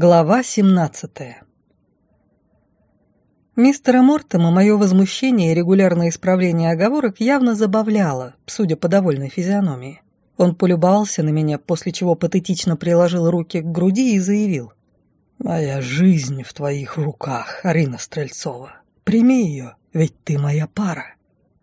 Глава 17 Мистера Мортема мое возмущение и регулярное исправление оговорок явно забавляло, судя по довольной физиономии. Он полюбовался на меня, после чего патетично приложил руки к груди и заявил. «Моя жизнь в твоих руках, Арина Стрельцова. Прими ее, ведь ты моя пара».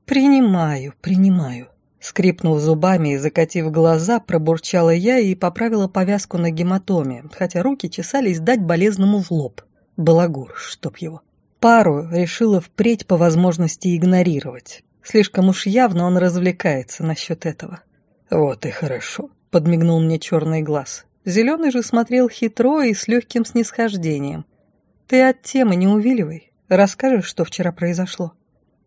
«Принимаю, принимаю», Скрипнув зубами и закатив глаза, пробурчала я и поправила повязку на гематоме, хотя руки чесались дать болезному в лоб. Балагур, чтоб его. Пару решила впредь по возможности игнорировать. Слишком уж явно он развлекается насчет этого. «Вот и хорошо», — подмигнул мне черный глаз. Зеленый же смотрел хитро и с легким снисхождением. «Ты от темы не увиливай. Расскажешь, что вчера произошло?»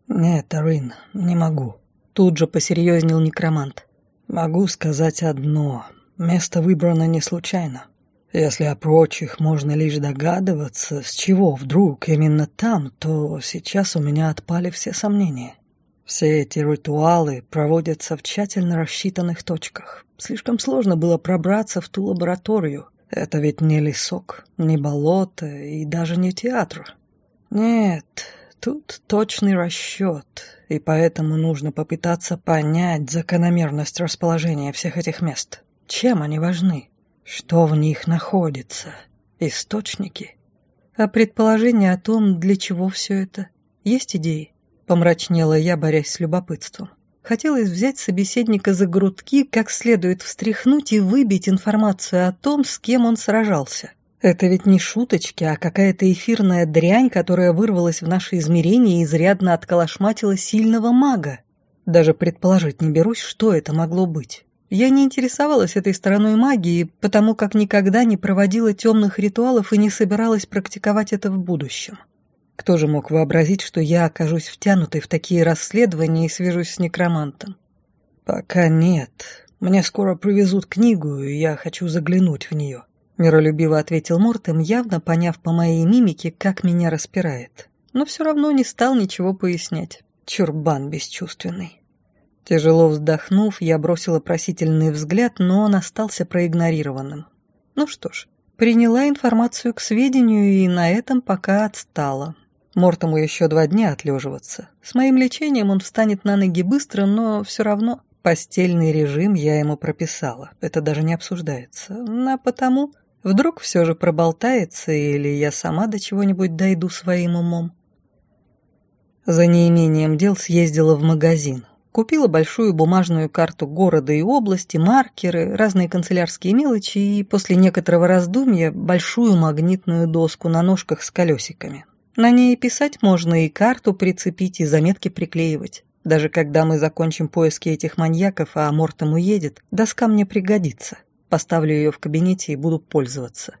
«Нет, Арин, не могу», Тут же посерьезнел некромант. «Могу сказать одно. Место выбрано не случайно. Если о прочих можно лишь догадываться, с чего вдруг именно там, то сейчас у меня отпали все сомнения. Все эти ритуалы проводятся в тщательно рассчитанных точках. Слишком сложно было пробраться в ту лабораторию. Это ведь не лесок, не болото и даже не театр. Нет, тут точный расчет, и поэтому нужно попытаться понять закономерность расположения всех этих мест. Чем они важны? Что в них находится? Источники? А предположение о том, для чего все это? Есть идеи? Помрачнела я, борясь с любопытством. Хотелось взять собеседника за грудки, как следует встряхнуть и выбить информацию о том, с кем он сражался. Это ведь не шуточки, а какая-то эфирная дрянь, которая вырвалась в наше измерение и изрядно отколошматила сильного мага. Даже предположить не берусь, что это могло быть. Я не интересовалась этой стороной магии, потому как никогда не проводила темных ритуалов и не собиралась практиковать это в будущем. Кто же мог вообразить, что я окажусь втянутой в такие расследования и свяжусь с некромантом? Пока нет. Мне скоро привезут книгу, и я хочу заглянуть в нее. Миролюбиво ответил Мортем, явно поняв по моей мимике, как меня распирает. Но все равно не стал ничего пояснять. Чурбан бесчувственный. Тяжело вздохнув, я бросила просительный взгляд, но он остался проигнорированным. Ну что ж, приняла информацию к сведению и на этом пока отстала. Мортому еще два дня отлеживаться. С моим лечением он встанет на ноги быстро, но все равно постельный режим я ему прописала. Это даже не обсуждается. А потому Вдруг все же проболтается, или я сама до чего-нибудь дойду своим умом. За неимением дел съездила в магазин. Купила большую бумажную карту города и области, маркеры, разные канцелярские мелочи и после некоторого раздумья большую магнитную доску на ножках с колесиками. На ней писать можно и карту прицепить, и заметки приклеивать. Даже когда мы закончим поиски этих маньяков, а Мортом уедет, доска мне пригодится. Поставлю ее в кабинете и буду пользоваться.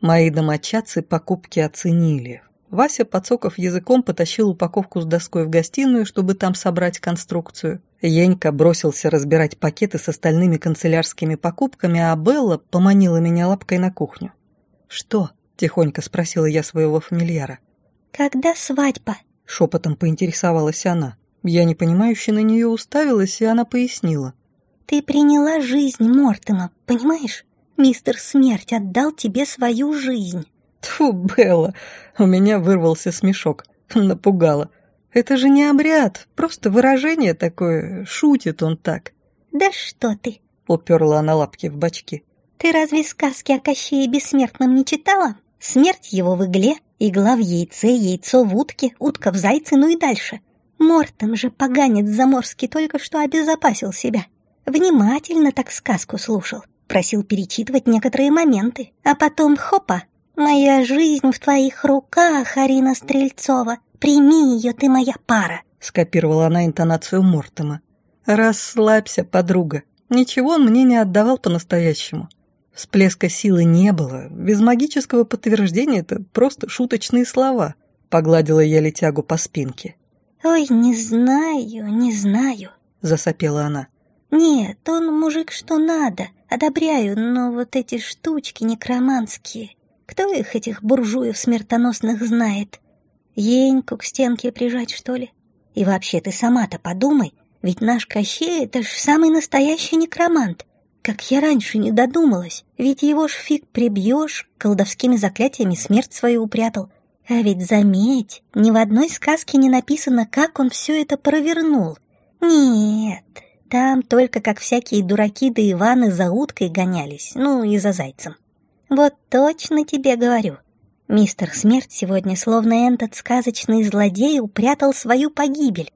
Мои домочадцы покупки оценили. Вася, подсоков языком, потащил упаковку с доской в гостиную, чтобы там собрать конструкцию. Енька бросился разбирать пакеты с остальными канцелярскими покупками, а Белла поманила меня лапкой на кухню. «Что?» — тихонько спросила я своего фамильяра. «Когда свадьба?» — шепотом поинтересовалась она. Я непонимающе на нее уставилась, и она пояснила. Ты приняла жизнь Мортема, понимаешь? Мистер Смерть отдал тебе свою жизнь. Тьфу, Белла, у меня вырвался смешок. Напугала. Это же не обряд, просто выражение такое, шутит он так. Да что ты? Уперла она лапки в бочки. Ты разве сказки о Кощее Бессмертном не читала? Смерть его в игле, игла в яйце, яйцо в утке, утка в зайце, ну и дальше. Мортом же поганец заморский только что обезопасил себя. Внимательно так сказку слушал, просил перечитывать некоторые моменты, а потом хопа, «Моя жизнь в твоих руках, Арина Стрельцова, прими ее, ты моя пара», скопировала она интонацию Мортема. «Расслабься, подруга, ничего он мне не отдавал по-настоящему. Всплеска силы не было, без магического подтверждения это просто шуточные слова», погладила я летягу по спинке. «Ой, не знаю, не знаю», засопела она. «Нет, он мужик что надо, одобряю, но вот эти штучки некроманские, кто их, этих буржуев смертоносных, знает? Еньку к стенке прижать, что ли? И вообще, ты сама-то подумай, ведь наш Кощей — это ж самый настоящий некромант. Как я раньше не додумалась, ведь его ж фиг прибьешь, колдовскими заклятиями смерть свою упрятал. А ведь заметь, ни в одной сказке не написано, как он все это провернул. Нет, там только как всякие дураки да Иваны за уткой гонялись, ну и за зайцем. Вот точно тебе говорю. Мистер Смерть сегодня, словно этот сказочный злодей, упрятал свою погибель.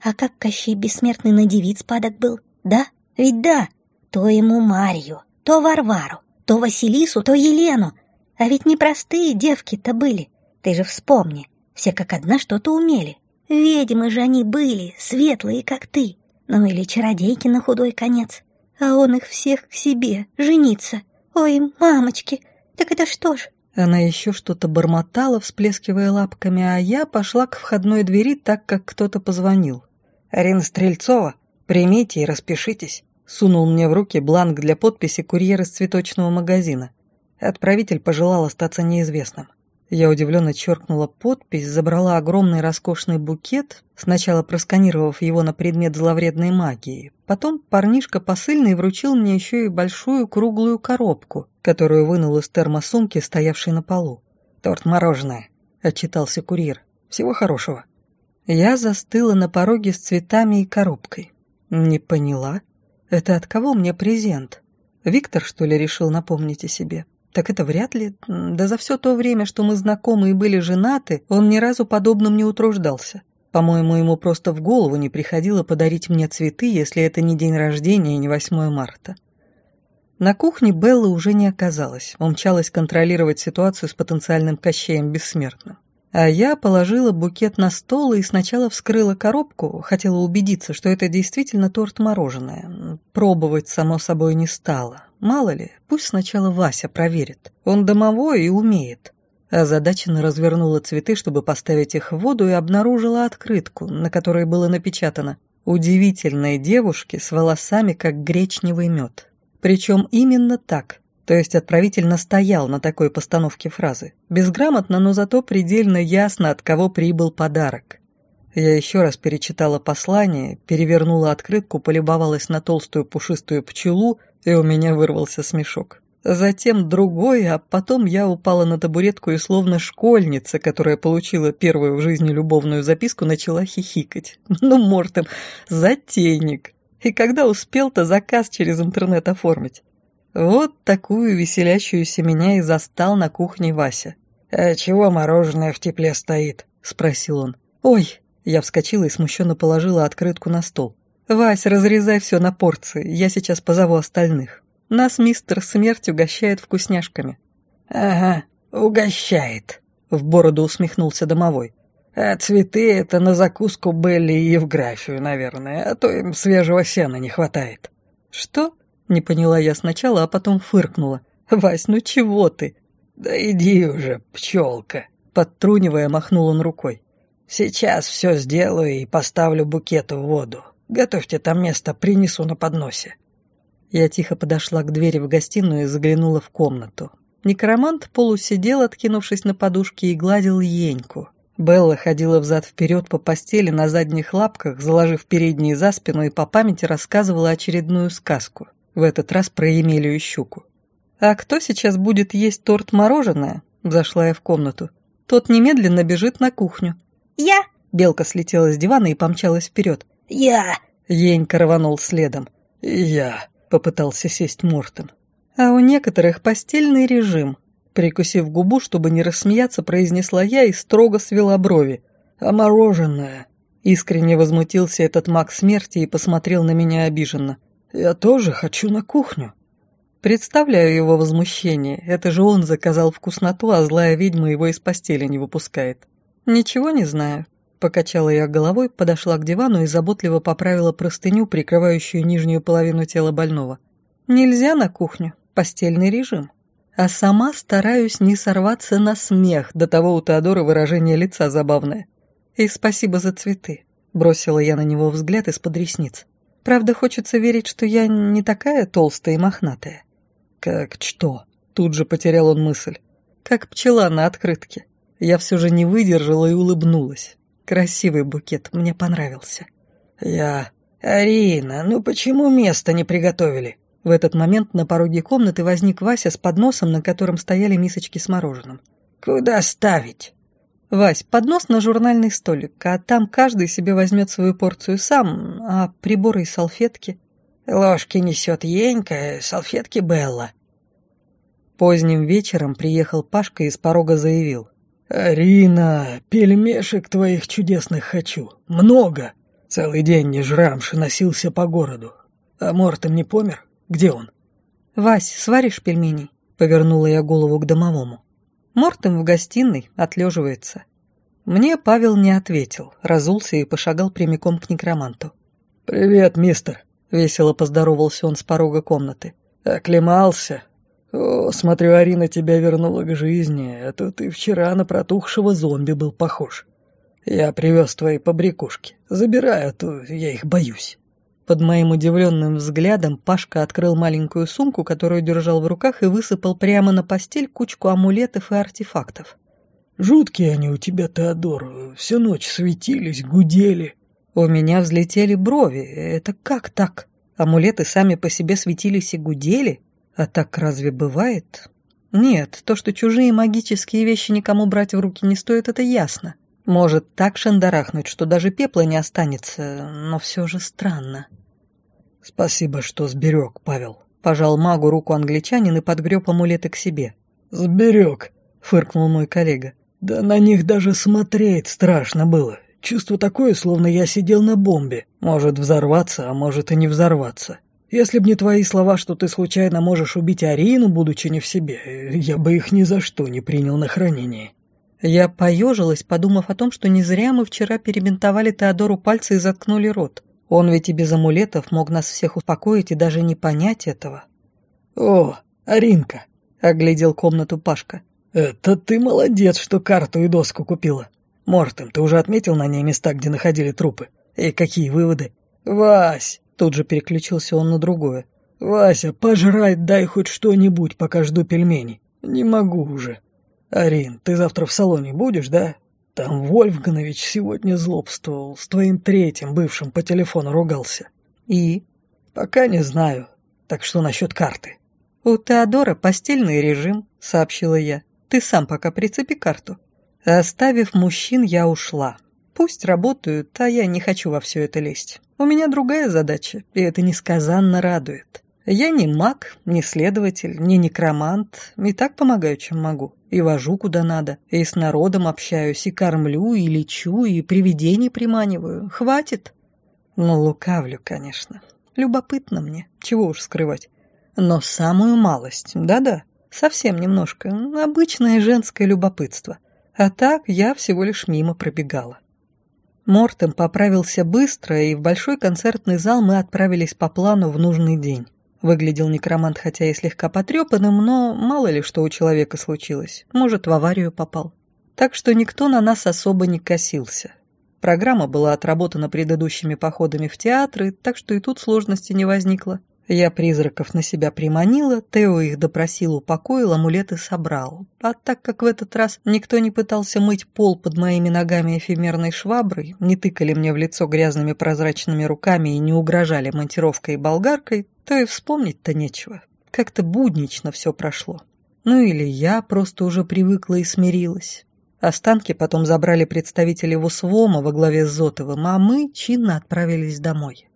А как Кощей Бессмертный на девиц падок был, да? Ведь да, то ему Марью, то Варвару, то Василису, то Елену. А ведь непростые девки-то были. Ты же вспомни, все как одна что-то умели. Ведьмы же они были, светлые, как ты. Ну или чародейки на худой конец. А он их всех к себе, жениться. Ой, мамочки, так это что ж? Она еще что-то бормотала, всплескивая лапками, а я пошла к входной двери так, как кто-то позвонил. «Арина Стрельцова, примите и распишитесь», — сунул мне в руки бланк для подписи курьер из цветочного магазина. Отправитель пожелал остаться неизвестным. Я удивленно черкнула подпись, забрала огромный роскошный букет, сначала просканировав его на предмет зловредной магии. Потом парнишка посыльный вручил мне еще и большую круглую коробку, которую вынул из термосумки, стоявшей на полу. «Торт-мороженое», — отчитался курьер. «Всего хорошего». Я застыла на пороге с цветами и коробкой. Не поняла. Это от кого мне презент? Виктор, что ли, решил напомнить о себе? Так это вряд ли. Да за все то время, что мы знакомы и были женаты, он ни разу подобным не утруждался. По-моему, ему просто в голову не приходило подарить мне цветы, если это не день рождения и не 8 марта. На кухне Белла уже не оказалась, умчалась контролировать ситуацию с потенциальным кощеем бессмертным. А я положила букет на стол и сначала вскрыла коробку, хотела убедиться, что это действительно торт-мороженое. Пробовать, само собой, не стала. Мало ли, пусть сначала Вася проверит. Он домовой и умеет. Озадаченно развернула цветы, чтобы поставить их в воду, и обнаружила открытку, на которой было напечатано «Удивительные девушки с волосами, как гречневый мед». Причем именно так – то есть отправитель настоял на такой постановке фразы. Безграмотно, но зато предельно ясно, от кого прибыл подарок. Я еще раз перечитала послание, перевернула открытку, полюбовалась на толстую пушистую пчелу, и у меня вырвался смешок. Затем другой, а потом я упала на табуретку и словно школьница, которая получила первую в жизни любовную записку, начала хихикать. Ну, Мортем, затейник. И когда успел-то заказ через интернет оформить? Вот такую веселящуюся меня и застал на кухне Вася. «А чего мороженое в тепле стоит?» — спросил он. «Ой!» — я вскочила и смущенно положила открытку на стол. «Вась, разрезай все на порции, я сейчас позову остальных. Нас мистер Смерть угощает вкусняшками». «Ага, угощает», — в бороду усмехнулся домовой. «А цветы — это на закуску Белли и Евграфию, наверное, а то им свежего сена не хватает». «Что?» Не поняла я сначала, а потом фыркнула. «Вась, ну чего ты?» «Да иди уже, пчелка!» Подтрунивая, махнул он рукой. «Сейчас все сделаю и поставлю букет в воду. Готовьте там место, принесу на подносе». Я тихо подошла к двери в гостиную и заглянула в комнату. Некромант полусидел, откинувшись на подушке, и гладил Еньку. Белла ходила взад-вперед по постели на задних лапках, заложив передние за спину и по памяти рассказывала очередную сказку в этот раз про Емелию и Щуку. «А кто сейчас будет есть торт-мороженое?» Зашла я в комнату. Тот немедленно бежит на кухню. «Я!» Белка слетела с дивана и помчалась вперед. «Я!» Енька рванул следом. «Я!» — попытался сесть Мортон. А у некоторых постельный режим. Прикусив губу, чтобы не рассмеяться, произнесла я и строго свела брови. «А мороженое?» Искренне возмутился этот маг смерти и посмотрел на меня обиженно. Я тоже хочу на кухню. Представляю его возмущение. Это же он заказал вкусноту, а злая ведьма его из постели не выпускает. Ничего не знаю. Покачала я головой, подошла к дивану и заботливо поправила простыню, прикрывающую нижнюю половину тела больного. Нельзя на кухню. Постельный режим. А сама стараюсь не сорваться на смех, до того у Теодора выражение лица забавное. И спасибо за цветы. Бросила я на него взгляд из-под ресниц. Правда, хочется верить, что я не такая толстая и мохнатая. Как что? Тут же потерял он мысль. Как пчела на открытке. Я все же не выдержала и улыбнулась. Красивый букет, мне понравился. Я... «Арина, ну почему место не приготовили?» В этот момент на пороге комнаты возник Вася с подносом, на котором стояли мисочки с мороженым. «Куда ставить?» «Вась, поднос на журнальный столик, а там каждый себе возьмет свою порцию сам, а приборы и салфетки...» «Ложки несет Енька, салфетки Белла». Поздним вечером приехал Пашка и с порога заявил. «Арина, пельмешек твоих чудесных хочу. Много. Целый день не жрамши носился по городу. А Мортом не помер? Где он?» «Вась, сваришь пельменей?» — повернула я голову к домовому. Мортем в гостиной отлеживается. Мне Павел не ответил, разулся и пошагал прямиком к некроманту. «Привет, мистер», — весело поздоровался он с порога комнаты. «Оклемался? О, смотрю, Арина тебя вернула к жизни, а то ты вчера на протухшего зомби был похож. Я привез твои побрякушки. Забирай, а то я их боюсь». Под моим удивленным взглядом Пашка открыл маленькую сумку, которую держал в руках, и высыпал прямо на постель кучку амулетов и артефактов. «Жуткие они у тебя, Теодор. Всю ночь светились, гудели». У меня взлетели брови. Это как так? Амулеты сами по себе светились и гудели? А так разве бывает? Нет, то, что чужие магические вещи никому брать в руки не стоит, это ясно. Может так шандарахнуть, что даже пепла не останется, но все же странно. «Спасибо, что сберег, Павел», — пожал магу руку англичанин и подгреб амулеты к себе. «Сберег», — фыркнул мой коллега. «Да на них даже смотреть страшно было. Чувство такое, словно я сидел на бомбе. Может взорваться, а может и не взорваться. Если б не твои слова, что ты случайно можешь убить Арину, будучи не в себе, я бы их ни за что не принял на хранение». Я поежилась, подумав о том, что не зря мы вчера перебинтовали Теодору пальцы и заткнули рот. Он ведь и без амулетов мог нас всех успокоить и даже не понять этого. «О, Аринка!» — оглядел комнату Пашка. «Это ты молодец, что карту и доску купила. Мортем, ты уже отметил на ней места, где находили трупы? И какие выводы?» «Вась!» — тут же переключился он на другое. «Вася, пожрать дай хоть что-нибудь, пока жду пельменей. Не могу уже. Арин, ты завтра в салоне будешь, да? Там Вольфганович сегодня злобствовал, с твоим третьим бывшим по телефону ругался. И? Пока не знаю. Так что насчет карты? У Теодора постельный режим, сообщила я. Ты сам пока прицепи карту. Оставив мужчин, я ушла. Пусть работают, а я не хочу во все это лезть. У меня другая задача, и это несказанно радует. Я не маг, не следователь, не некромант, и так помогаю, чем могу. И вожу куда надо, и с народом общаюсь, и кормлю, и лечу, и привидений приманиваю. Хватит. Ну, лукавлю, конечно. Любопытно мне, чего уж скрывать. Но самую малость, да-да, совсем немножко, обычное женское любопытство. А так я всего лишь мимо пробегала. Мортем поправился быстро, и в большой концертный зал мы отправились по плану в нужный день. Выглядел некромант хотя и слегка потрепанным, но мало ли что у человека случилось. Может, в аварию попал. Так что никто на нас особо не косился. Программа была отработана предыдущими походами в театры, так что и тут сложности не возникло. Я призраков на себя приманила, Тео их допросил, упокоил, амулеты собрал. А так как в этот раз никто не пытался мыть пол под моими ногами эфемерной шваброй, не тыкали мне в лицо грязными прозрачными руками и не угрожали монтировкой и болгаркой, то и вспомнить-то нечего. Как-то буднично все прошло. Ну или я просто уже привыкла и смирилась. Останки потом забрали представители ВУСВОМа во главе с Зотовым, а мы чинно отправились домой.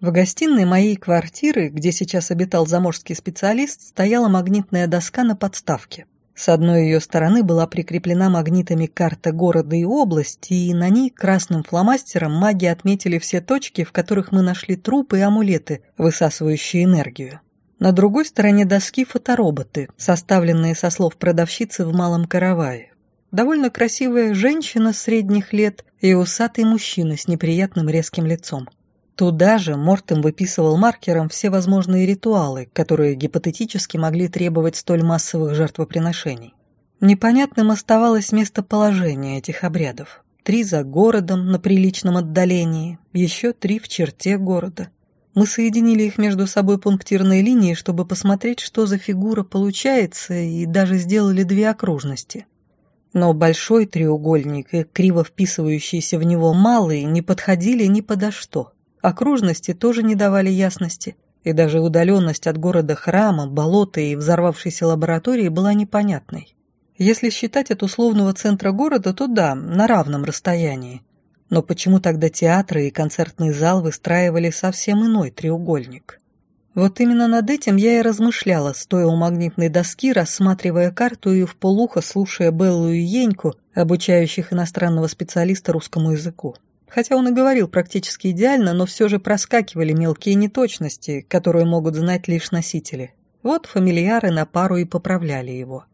В гостиной моей квартиры, где сейчас обитал заморский специалист, стояла магнитная доска на подставке. С одной ее стороны была прикреплена магнитами карта города и области, и на ней красным фломастером маги отметили все точки, в которых мы нашли трупы и амулеты, высасывающие энергию. На другой стороне доски фотороботы, составленные со слов продавщицы в малом каравае. Довольно красивая женщина средних лет и усатый мужчина с неприятным резким лицом. Туда же Мортем выписывал маркером все возможные ритуалы, которые гипотетически могли требовать столь массовых жертвоприношений. Непонятным оставалось местоположение этих обрядов. Три за городом на приличном отдалении, еще три в черте города. Мы соединили их между собой пунктирной линией, чтобы посмотреть, что за фигура получается, и даже сделали две окружности. Но большой треугольник и криво вписывающийся в него малый не подходили ни подо что – Окружности тоже не давали ясности. и даже удаленность от города храма, болота и взорвавшейся лаборатории была непонятной. Если считать от условного центра города, то да, на равном расстоянии. Но почему тогда театры и концертный зал выстраивали совсем иной треугольник? Вот именно над этим я и размышляла, стоя у магнитной доски, рассматривая карту и вполуха слушая Беллу и Еньку, обучающих иностранного специалиста русскому языку. Хотя он и говорил практически идеально, но все же проскакивали мелкие неточности, которые могут знать лишь носители. Вот фамильяры на пару и поправляли его.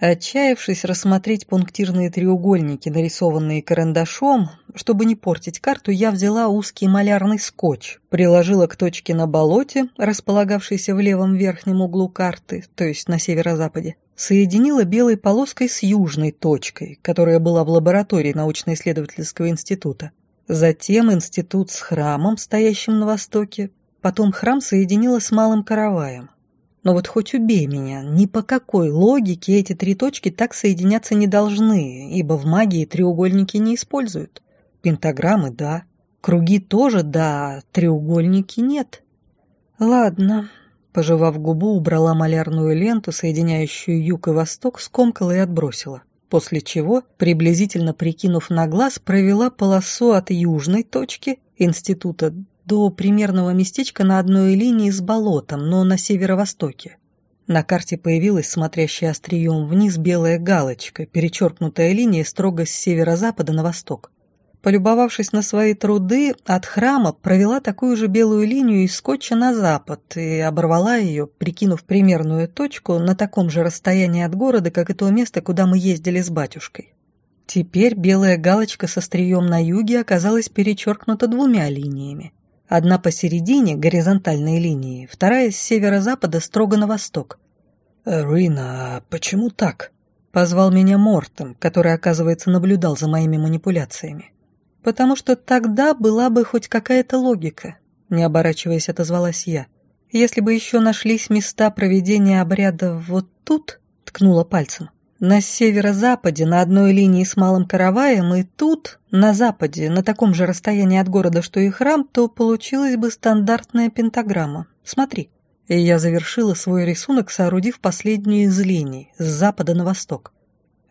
Отчаявшись рассмотреть пунктирные треугольники, нарисованные карандашом, чтобы не портить карту, я взяла узкий малярный скотч, приложила к точке на болоте, располагавшейся в левом верхнем углу карты, то есть на северо-западе, соединила белой полоской с южной точкой, которая была в лаборатории научно-исследовательского института. Затем институт с храмом, стоящим на востоке, потом храм соединила с малым караваем. Но вот хоть убей меня, ни по какой логике эти три точки так соединяться не должны, ибо в магии треугольники не используют. Пентаграммы – да, круги тоже – да, треугольники – нет. Ладно, пожевав губу, убрала малярную ленту, соединяющую юг и восток, скомкала и отбросила. После чего, приблизительно прикинув на глаз, провела полосу от южной точки института до примерного местечка на одной линии с болотом, но на северо-востоке. На карте появилась смотрящая острием вниз белая галочка, перечеркнутая линия строго с северо-запада на восток. Полюбовавшись на свои труды, от храма провела такую же белую линию из скотча на запад и оборвала ее, прикинув примерную точку на таком же расстоянии от города, как и то место, куда мы ездили с батюшкой. Теперь белая галочка со стрием на юге оказалась перечеркнута двумя линиями. Одна посередине, горизонтальной линии, вторая с северо-запада строго на восток. «Рина, а почему так?» — позвал меня Мортем, который, оказывается, наблюдал за моими манипуляциями. «Потому что тогда была бы хоть какая-то логика», — не оборачиваясь, отозвалась я. «Если бы еще нашлись места проведения обряда вот тут», — ткнула пальцем, на северо-западе, на одной линии с Малым Караваем, и тут, на западе, на таком же расстоянии от города, что и храм, то получилась бы стандартная пентаграмма. Смотри. И я завершила свой рисунок, соорудив последнюю из линий, с запада на восток.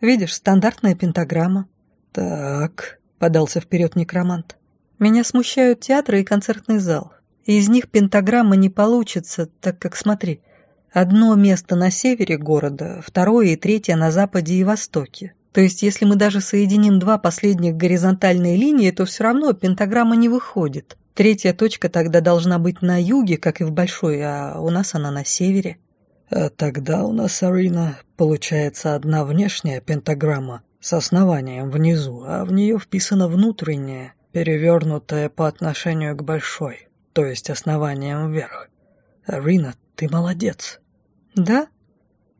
Видишь, стандартная пентаграмма. Так, подался вперед некромант. Меня смущают театры и концертный зал. И из них пентаграмма не получится, так как, смотри, Одно место на севере города, второе и третье на западе и востоке. То есть, если мы даже соединим два последних горизонтальные линии, то все равно пентаграмма не выходит. Третья точка тогда должна быть на юге, как и в Большой, а у нас она на севере. А тогда у нас, Арина, получается одна внешняя пентаграмма с основанием внизу, а в нее вписана внутренняя, перевернутая по отношению к Большой, то есть основанием вверх. Арина, ты молодец. Да?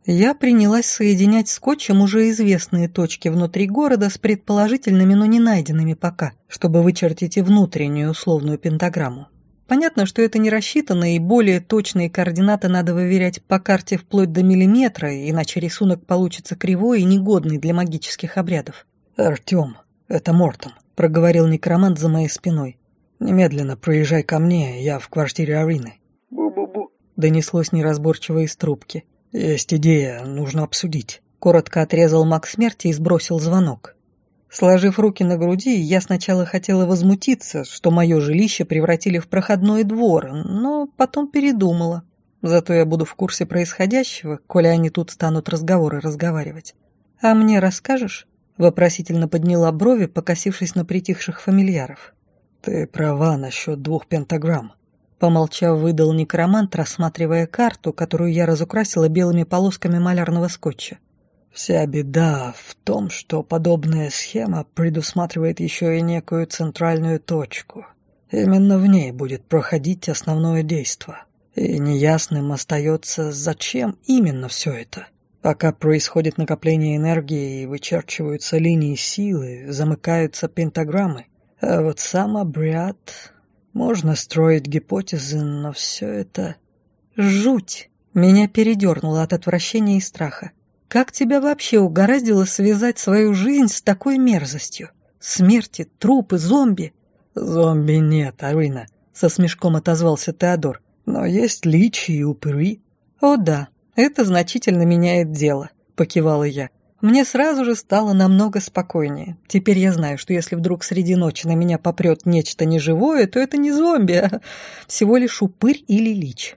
Я принялась соединять скотчем уже известные точки внутри города с предположительными, но не найденными пока, чтобы вычертить и внутреннюю условную пентаграмму. Понятно, что это не рассчитано, и более точные координаты надо выверять по карте вплоть до миллиметра, иначе рисунок получится кривой и негодный для магических обрядов. «Артём, это Мортом», — проговорил некромант за моей спиной. «Немедленно проезжай ко мне, я в квартире Арины донеслось неразборчиво из трубки. «Есть идея, нужно обсудить». Коротко отрезал маг смерти и сбросил звонок. Сложив руки на груди, я сначала хотела возмутиться, что мое жилище превратили в проходной двор, но потом передумала. Зато я буду в курсе происходящего, коли они тут станут разговоры разговаривать. «А мне расскажешь?» — вопросительно подняла брови, покосившись на притихших фамильяров. «Ты права насчет двух пентаграмм. Помолчав, выдал некромант, рассматривая карту, которую я разукрасила белыми полосками малярного скотча. Вся беда в том, что подобная схема предусматривает еще и некую центральную точку. Именно в ней будет проходить основное действо. И неясным остается, зачем именно все это. Пока происходит накопление энергии и вычерчиваются линии силы, замыкаются пентаграммы. А вот сам обряд можно строить гипотезы, но все это... Жуть! Меня передернуло от отвращения и страха. Как тебя вообще угораздило связать свою жизнь с такой мерзостью? Смерти, трупы, зомби? Зомби нет, Арина, со смешком отозвался Теодор. Но есть личи и упыри. О да, это значительно меняет дело, покивала я. Мне сразу же стало намного спокойнее. Теперь я знаю, что если вдруг среди ночи на меня попрет нечто неживое, то это не зомби, а всего лишь упырь или лич.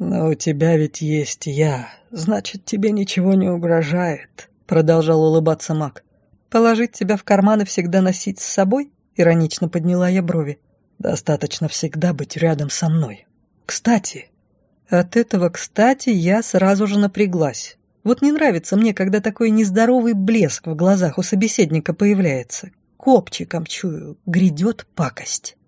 «Но у тебя ведь есть я, значит, тебе ничего не угрожает», — продолжал улыбаться маг. «Положить тебя в карман и всегда носить с собой?» — иронично подняла я брови. «Достаточно всегда быть рядом со мной. Кстати...» От этого «кстати» я сразу же напряглась. Вот не нравится мне, когда такой нездоровый блеск в глазах у собеседника появляется. Копчиком чую, грядет пакость.